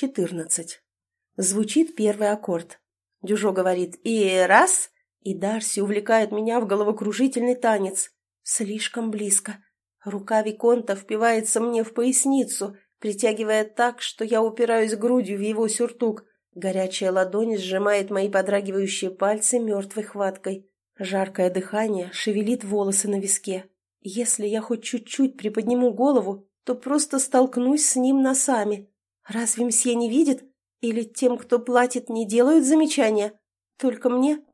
14. Звучит первый аккорд. Дюжо говорит «и раз», и Дарси увлекает меня в головокружительный танец. Слишком близко. Рука Виконта впивается мне в поясницу, притягивая так, что я упираюсь грудью в его сюртук. Горячая ладонь сжимает мои подрагивающие пальцы мертвой хваткой. Жаркое дыхание шевелит волосы на виске. Если я хоть чуть-чуть приподниму голову, то просто столкнусь с ним носами. Разве мсье не видит? Или тем, кто платит, не делают замечания? Только мне?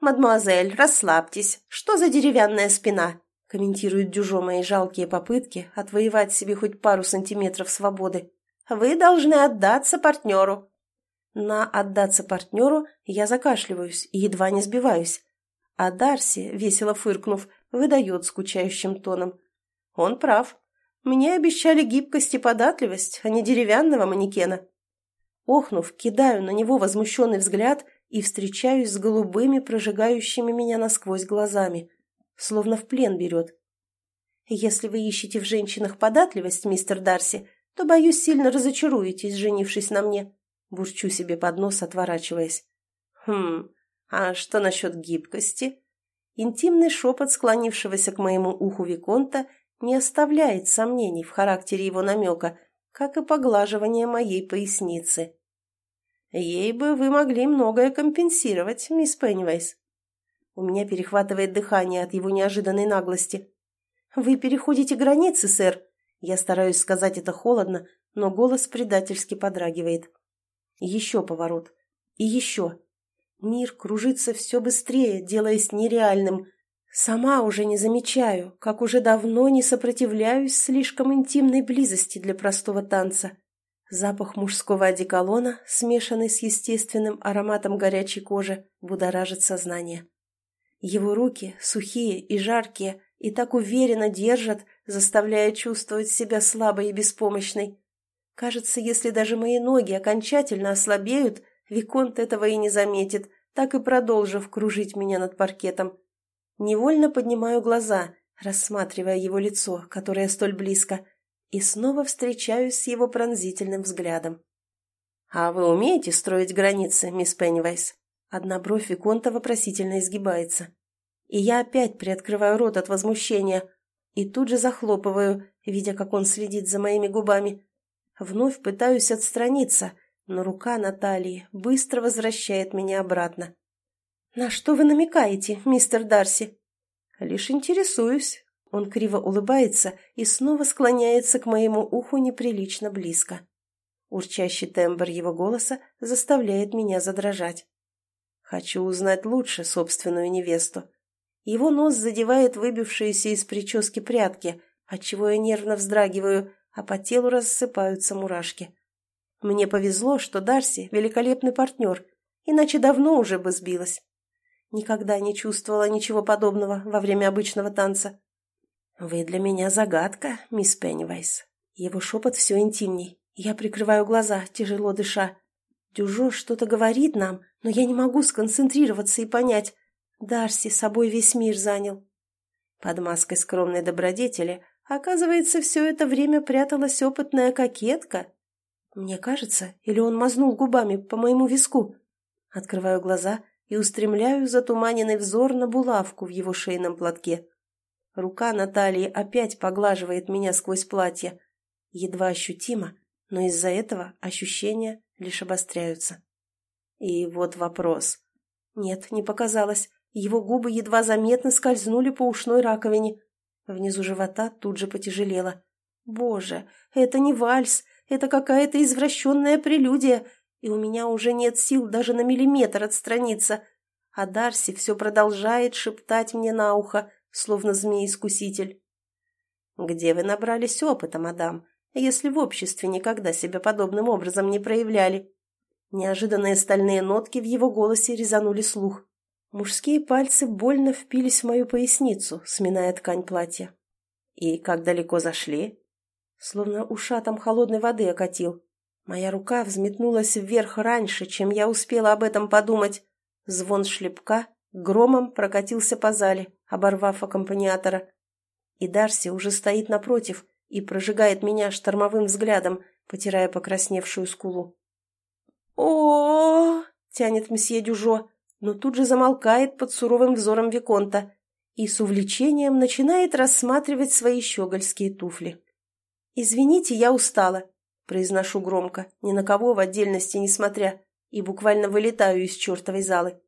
«Мадемуазель, расслабьтесь. Что за деревянная спина?» комментирует Дюжо мои жалкие попытки отвоевать себе хоть пару сантиметров свободы. «Вы должны отдаться партнеру». На «отдаться партнеру» я закашливаюсь и едва не сбиваюсь. А Дарси, весело фыркнув, выдает скучающим тоном. Он прав. Мне обещали гибкость и податливость, а не деревянного манекена. Охнув, кидаю на него возмущенный взгляд и встречаюсь с голубыми, прожигающими меня насквозь глазами. Словно в плен берет. Если вы ищете в женщинах податливость, мистер Дарси, то, боюсь, сильно разочаруетесь, женившись на мне. Бурчу себе под нос, отворачиваясь. Хм, а что насчет гибкости? Интимный шепот склонившегося к моему уху Виконта не оставляет сомнений в характере его намека, как и поглаживание моей поясницы. Ей бы вы могли многое компенсировать, мисс Пеннивайс. У меня перехватывает дыхание от его неожиданной наглости. «Вы переходите границы, сэр!» Я стараюсь сказать это холодно, но голос предательски подрагивает. Еще поворот. И еще. Мир кружится все быстрее, делаясь нереальным. Сама уже не замечаю, как уже давно не сопротивляюсь слишком интимной близости для простого танца. Запах мужского одеколона, смешанный с естественным ароматом горячей кожи, будоражит сознание. Его руки, сухие и жаркие, и так уверенно держат, заставляя чувствовать себя слабой и беспомощной. Кажется, если даже мои ноги окончательно ослабеют, Виконт этого и не заметит, так и продолжив кружить меня над паркетом. Невольно поднимаю глаза, рассматривая его лицо, которое столь близко, и снова встречаюсь с его пронзительным взглядом. «А вы умеете строить границы, мисс Пеннивайс?» Одна бровь Виконта вопросительно изгибается. И я опять приоткрываю рот от возмущения и тут же захлопываю, видя, как он следит за моими губами. Вновь пытаюсь отстраниться, но рука Натальи быстро возвращает меня обратно. «На что вы намекаете, мистер Дарси?» «Лишь интересуюсь». Он криво улыбается и снова склоняется к моему уху неприлично близко. Урчащий тембр его голоса заставляет меня задрожать. Хочу узнать лучше собственную невесту. Его нос задевает выбившиеся из прически прятки, отчего я нервно вздрагиваю, а по телу рассыпаются мурашки. Мне повезло, что Дарси – великолепный партнер, иначе давно уже бы сбилась. Никогда не чувствовала ничего подобного во время обычного танца. «Вы для меня загадка, мисс Пеннивайс». Его шепот все интимней. Я прикрываю глаза, тяжело дыша. Дюжо что-то говорит нам, но я не могу сконцентрироваться и понять. Дарси собой весь мир занял. Под маской скромной добродетели, оказывается, все это время пряталась опытная кокетка, мне кажется, или он мазнул губами по моему виску. Открываю глаза и устремляю затуманенный взор на булавку в его шейном платке. Рука Натальи опять поглаживает меня сквозь платье. Едва ощутимо, но из-за этого ощущения лишь обостряются. И вот вопрос. Нет, не показалось. Его губы едва заметно скользнули по ушной раковине. Внизу живота тут же потяжелело. Боже, это не вальс, это какая-то извращенная прелюдия, и у меня уже нет сил даже на миллиметр отстраниться. А Дарси все продолжает шептать мне на ухо, словно змей-искуситель. «Где вы набрались опыта, мадам, если в обществе никогда себя подобным образом не проявляли?» Неожиданные стальные нотки в его голосе резанули слух. Мужские пальцы больно впились в мою поясницу, сминая ткань платья. «И как далеко зашли?» словно ушатом холодной воды окатил. Моя рука взметнулась вверх раньше, чем я успела об этом подумать. Звон шлепка громом прокатился по зале, оборвав аккомпаниатора. И Дарси уже стоит напротив и прожигает меня штормовым взглядом, потирая покрасневшую скулу. о тянет мсье Дюжо, но тут же замолкает под суровым взором Виконта и с увлечением начинает рассматривать свои щегольские туфли. «Извините, я устала», — произношу громко, ни на кого в отдельности не смотря, и буквально вылетаю из чертовой залы.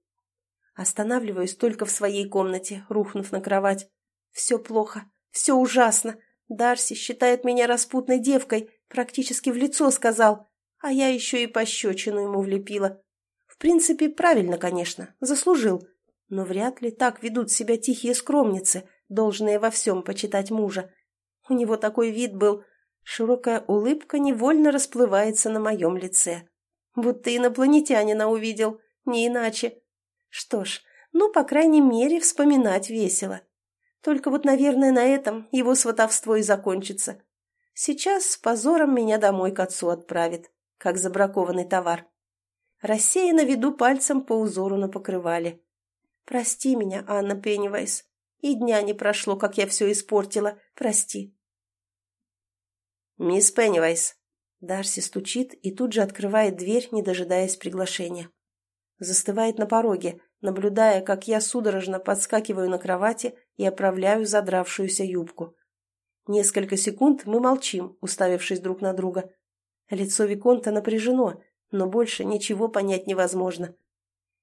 Останавливаюсь только в своей комнате, рухнув на кровать. Все плохо, все ужасно. Дарси считает меня распутной девкой, практически в лицо сказал, а я еще и пощечину ему влепила. В принципе, правильно, конечно, заслужил. Но вряд ли так ведут себя тихие скромницы, должные во всем почитать мужа. У него такой вид был. Широкая улыбка невольно расплывается на моем лице. Будто инопланетянина увидел, не иначе. Что ж, ну, по крайней мере, вспоминать весело. Только вот, наверное, на этом его сватовство и закончится. Сейчас с позором меня домой к отцу отправит, как забракованный товар. Рассеянно веду пальцем по узору на покрывале. Прости меня, Анна Пеннивайс. И дня не прошло, как я все испортила. Прости. Мисс Пеннивайс. Дарси стучит и тут же открывает дверь, не дожидаясь приглашения. Застывает на пороге, наблюдая, как я судорожно подскакиваю на кровати и оправляю задравшуюся юбку. Несколько секунд мы молчим, уставившись друг на друга. Лицо Виконта напряжено, но больше ничего понять невозможно.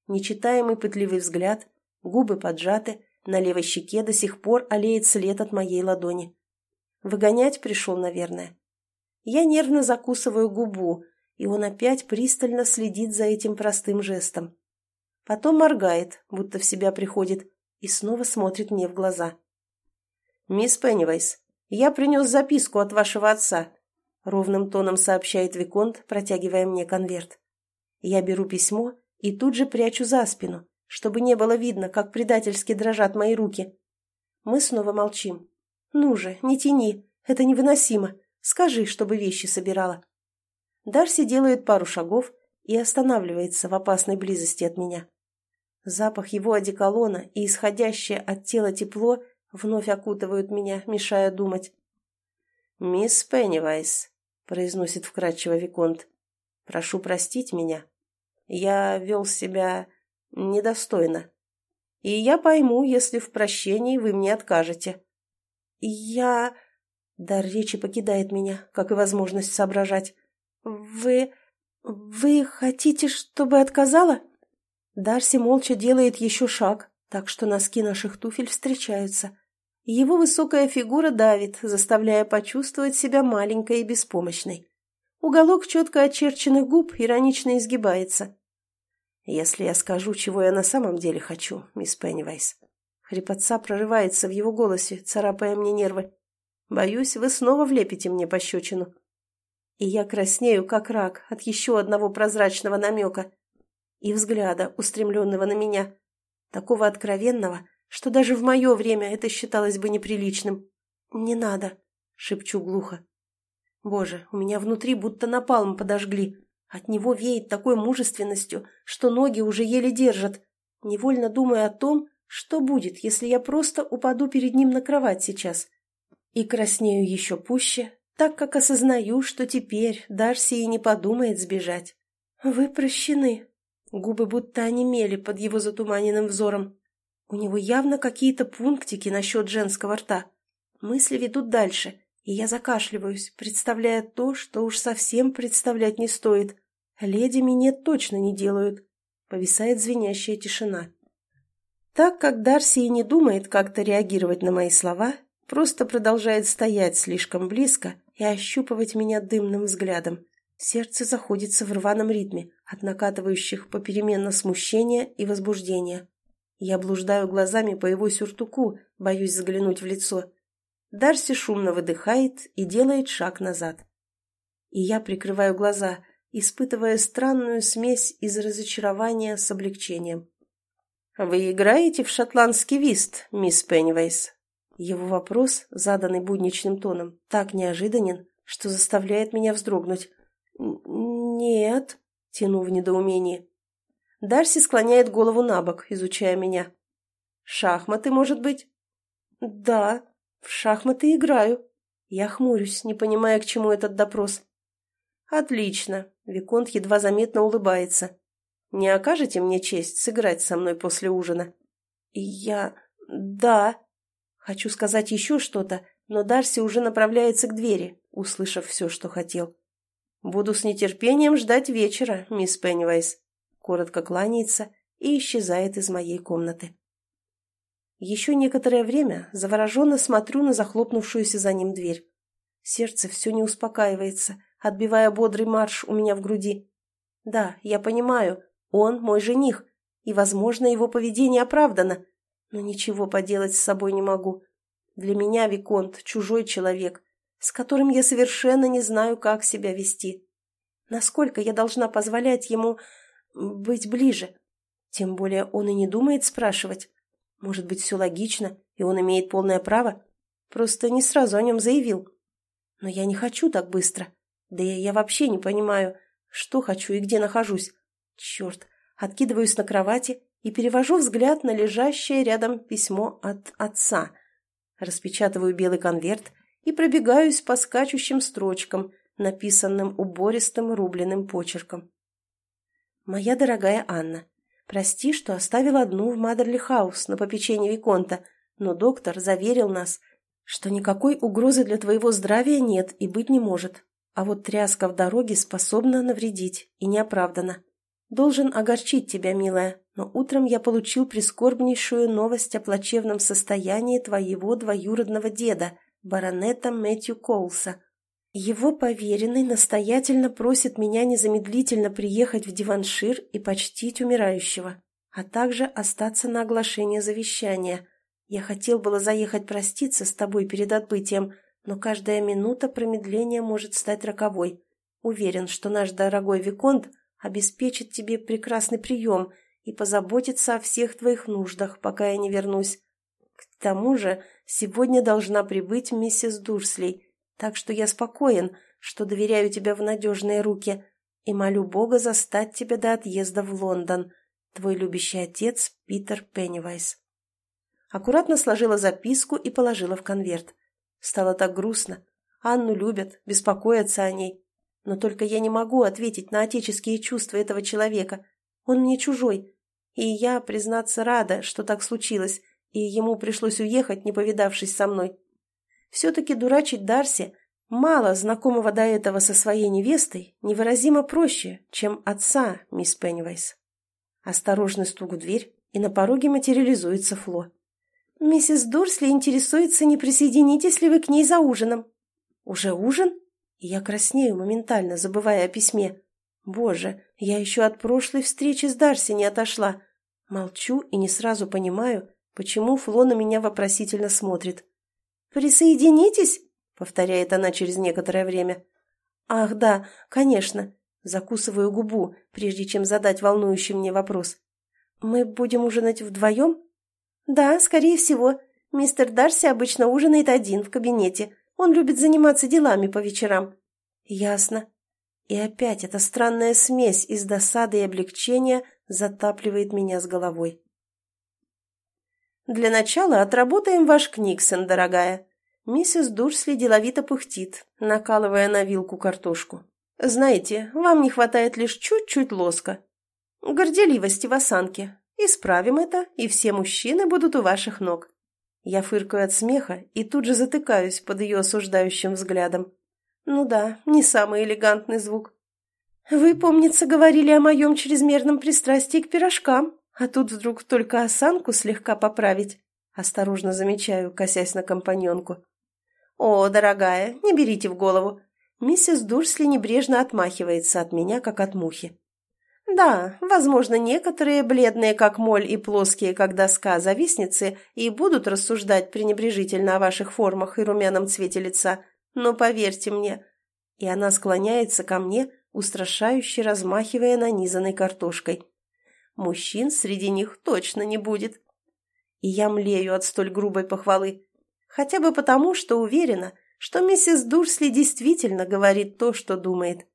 Нечитаемый пытливый взгляд, губы поджаты, на левой щеке до сих пор олеет след от моей ладони. Выгонять пришел, наверное. Я нервно закусываю губу, и он опять пристально следит за этим простым жестом. Потом моргает, будто в себя приходит, и снова смотрит мне в глаза. «Мисс Пеннивайс, я принес записку от вашего отца», — ровным тоном сообщает Виконт, протягивая мне конверт. Я беру письмо и тут же прячу за спину, чтобы не было видно, как предательски дрожат мои руки. Мы снова молчим. «Ну же, не тяни, это невыносимо. Скажи, чтобы вещи собирала». Дарси делает пару шагов и останавливается в опасной близости от меня. Запах его одеколона и исходящее от тела тепло вновь окутывают меня, мешая думать. «Мисс Пеннивайс», — произносит вкрадчиво Виконт, — «прошу простить меня. Я вел себя недостойно. И я пойму, если в прощении вы мне откажете». «Я...» Дар речи покидает меня, как и возможность соображать. «Вы... вы хотите, чтобы отказала?» Дарси молча делает еще шаг, так что носки наших туфель встречаются. Его высокая фигура давит, заставляя почувствовать себя маленькой и беспомощной. Уголок четко очерченных губ иронично изгибается. «Если я скажу, чего я на самом деле хочу, мисс Пеннивайс...» Хрипотца прорывается в его голосе, царапая мне нервы. «Боюсь, вы снова влепите мне пощечину». И я краснею, как рак, от еще одного прозрачного намека — и взгляда, устремленного на меня, такого откровенного, что даже в мое время это считалось бы неприличным. «Не надо», — шепчу глухо. Боже, у меня внутри будто напалм подожгли. От него веет такой мужественностью, что ноги уже еле держат. Невольно думаю о том, что будет, если я просто упаду перед ним на кровать сейчас. И краснею еще пуще, так как осознаю, что теперь Дарси и не подумает сбежать. «Вы прощены», Губы будто онемели под его затуманенным взором. У него явно какие-то пунктики насчет женского рта. Мысли ведут дальше, и я закашливаюсь, представляя то, что уж совсем представлять не стоит. Леди минет точно не делают. Повисает звенящая тишина. Так как Дарси и не думает как-то реагировать на мои слова, просто продолжает стоять слишком близко и ощупывать меня дымным взглядом. Сердце заходится в рваном ритме от накатывающих попеременно смущения и возбуждения. Я блуждаю глазами по его сюртуку, боюсь заглянуть в лицо. Дарси шумно выдыхает и делает шаг назад. И я прикрываю глаза, испытывая странную смесь из разочарования с облегчением. «Вы играете в шотландский вист, мисс Пеннивейс?» Его вопрос, заданный будничным тоном, так неожиданен, что заставляет меня вздрогнуть. «Нет», — тяну в недоумении. Дарси склоняет голову на бок, изучая меня. «Шахматы, может быть?» «Да, в шахматы играю». Я хмурюсь, не понимая, к чему этот допрос. «Отлично!» — Виконт едва заметно улыбается. «Не окажете мне честь сыграть со мной после ужина?» «Я... да...» Хочу сказать еще что-то, но Дарси уже направляется к двери, услышав все, что хотел. «Буду с нетерпением ждать вечера, мисс Пеннивайз», коротко кланяется и исчезает из моей комнаты. Еще некоторое время завороженно смотрю на захлопнувшуюся за ним дверь. Сердце все не успокаивается, отбивая бодрый марш у меня в груди. Да, я понимаю, он мой жених, и, возможно, его поведение оправдано, но ничего поделать с собой не могу. Для меня Виконт — чужой человек, с которым я совершенно не знаю, как себя вести. Насколько я должна позволять ему быть ближе? Тем более он и не думает спрашивать. Может быть, все логично, и он имеет полное право? Просто не сразу о нем заявил. Но я не хочу так быстро. Да я вообще не понимаю, что хочу и где нахожусь. Черт, откидываюсь на кровати и перевожу взгляд на лежащее рядом письмо от отца. Распечатываю белый конверт и пробегаюсь по скачущим строчкам, написанным убористым рубленым почерком. «Моя дорогая Анна, прости, что оставил одну в Мадерли-хаус на попечении Виконта, но доктор заверил нас, что никакой угрозы для твоего здравия нет и быть не может, а вот тряска в дороге способна навредить и неоправданно. Должен огорчить тебя, милая, но утром я получил прискорбнейшую новость о плачевном состоянии твоего двоюродного деда, баронета Мэтью Коулса. Его поверенный настоятельно просит меня незамедлительно приехать в Диваншир и почтить умирающего, а также остаться на оглашение завещания. Я хотел было заехать проститься с тобой перед отбытием, но каждая минута промедления может стать роковой. Уверен, что наш дорогой Виконт обеспечит тебе прекрасный прием и позаботится о всех твоих нуждах, пока я не вернусь. К тому же Сегодня должна прибыть миссис Дурсли, так что я спокоен, что доверяю тебя в надежные руки и молю Бога застать тебя до отъезда в Лондон. Твой любящий отец Питер Пеннивайз. Аккуратно сложила записку и положила в конверт. Стало так грустно. Анну любят, беспокоятся о ней. Но только я не могу ответить на отеческие чувства этого человека. Он мне чужой. И я, признаться, рада, что так случилось, и ему пришлось уехать, не повидавшись со мной. Все-таки дурачить Дарси, мало знакомого до этого со своей невестой, невыразимо проще, чем отца мисс Пеннивайс. Осторожный стук в дверь, и на пороге материализуется Фло. «Миссис Дурсли интересуется, не присоединитесь ли вы к ней за ужином?» «Уже ужин?» я краснею моментально, забывая о письме. «Боже, я еще от прошлой встречи с Дарси не отошла». Молчу и не сразу понимаю, Почему Фло на меня вопросительно смотрит? «Присоединитесь?» — повторяет она через некоторое время. «Ах, да, конечно». Закусываю губу, прежде чем задать волнующий мне вопрос. «Мы будем ужинать вдвоем?» «Да, скорее всего. Мистер Дарси обычно ужинает один в кабинете. Он любит заниматься делами по вечерам». «Ясно». И опять эта странная смесь из досады и облегчения затапливает меня с головой. «Для начала отработаем ваш Книксон, дорогая». Миссис Дурсли деловито пыхтит, накалывая на вилку картошку. «Знаете, вам не хватает лишь чуть-чуть лоска. Горделивости в осанке. Исправим это, и все мужчины будут у ваших ног». Я фыркаю от смеха и тут же затыкаюсь под ее осуждающим взглядом. Ну да, не самый элегантный звук. «Вы, помнится, говорили о моем чрезмерном пристрастии к пирожкам», а тут вдруг только осанку слегка поправить. Осторожно замечаю, косясь на компаньонку. «О, дорогая, не берите в голову!» Миссис Дурсли небрежно отмахивается от меня, как от мухи. «Да, возможно, некоторые, бледные как моль и плоские, как доска, завистницы, и будут рассуждать пренебрежительно о ваших формах и румяном цвете лица, но поверьте мне...» И она склоняется ко мне, устрашающе размахивая нанизанной картошкой. Мужчин среди них точно не будет. И я млею от столь грубой похвалы. Хотя бы потому, что уверена, что миссис Дурсли действительно говорит то, что думает.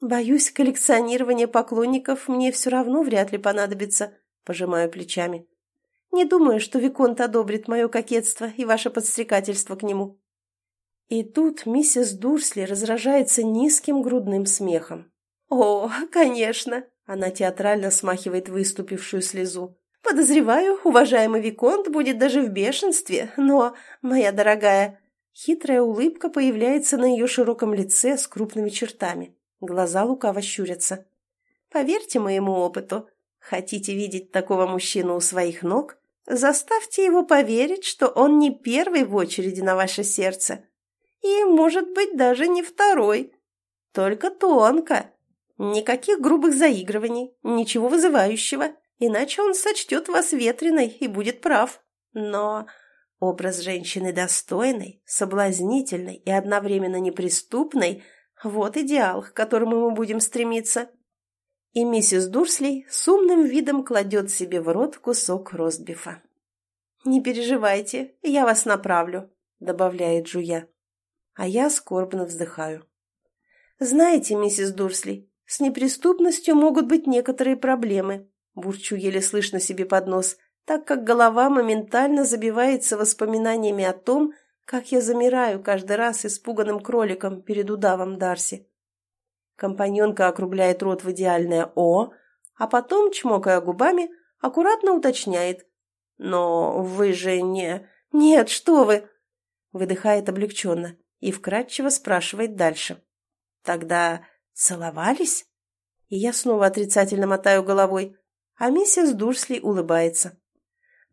Боюсь, коллекционирование поклонников мне все равно вряд ли понадобится, пожимаю плечами. Не думаю, что Виконт одобрит мое кокетство и ваше подстрекательство к нему. И тут миссис Дурсли разражается низким грудным смехом. «О, конечно!» – она театрально смахивает выступившую слезу. «Подозреваю, уважаемый Виконт будет даже в бешенстве, но, моя дорогая...» Хитрая улыбка появляется на ее широком лице с крупными чертами. Глаза лукаво щурятся. «Поверьте моему опыту, хотите видеть такого мужчину у своих ног? Заставьте его поверить, что он не первый в очереди на ваше сердце. И, может быть, даже не второй. Только тонко. Никаких грубых заигрываний, ничего вызывающего, иначе он сочтет вас ветреной и будет прав. Но образ женщины достойной, соблазнительной и одновременно неприступной – вот идеал, к которому мы будем стремиться. И миссис Дурсли с умным видом кладет себе в рот кусок ростбифа. «Не переживайте, я вас направлю», — добавляет Жуя. А я скорбно вздыхаю. «Знаете, миссис Дурсли, с неприступностью могут быть некоторые проблемы», — бурчу еле слышно себе под нос, так как голова моментально забивается воспоминаниями о том, как я замираю каждый раз испуганным кроликом перед удавом Дарси. Компаньонка округляет рот в идеальное «О», а потом, чмокая губами, аккуратно уточняет. «Но вы же не...» «Нет, что вы!» Выдыхает облегченно и вкратчиво спрашивает дальше. «Тогда целовались?» И я снова отрицательно мотаю головой, а миссис Дурсли улыбается.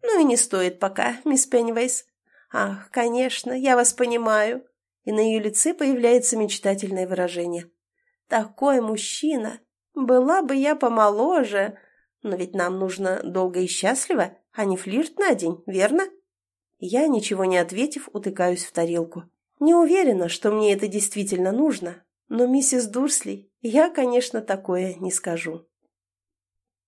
«Ну и не стоит пока, мисс Пеннивейс. «Ах, конечно, я вас понимаю!» И на ее лице появляется мечтательное выражение. «Такой мужчина! Была бы я помоложе! Но ведь нам нужно долго и счастливо, а не флирт на день, верно?» Я, ничего не ответив, утыкаюсь в тарелку. Не уверена, что мне это действительно нужно, но миссис Дурсли я, конечно, такое не скажу.